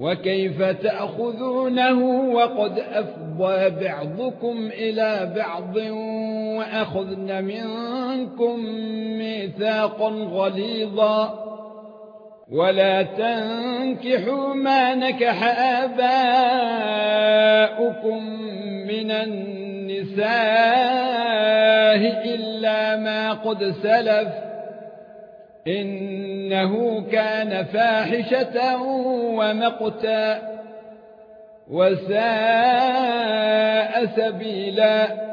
وكيف تأخذونه وقد أفضى بعضكم إلى بعض وأخذن منكم ميثاقا غليظا. ولا تنكحوا ما نكح آباؤكم من النساء إلا ما قد سلف إنه كان فاحشة ومقتا وساء سبيلا.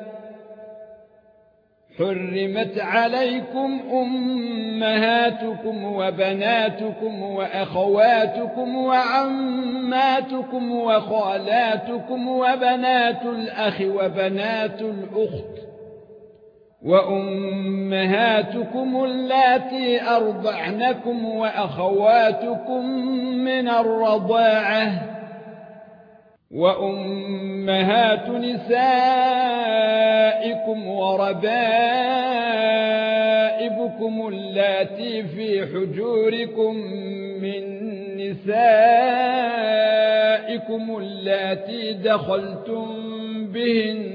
حرمت عليكم أمهاتكم وبناتكم وأخواتكم وعماتكم وخالاتكم وبنات الأخ وبنات الأخت وأمهاتكم اللاتي أرضعنكم وأخواتكم من الرضاعة وأمهات نسائكم وربائبكم اللاتي في حجوركم من نسائكم اللاتي دخلتم بهن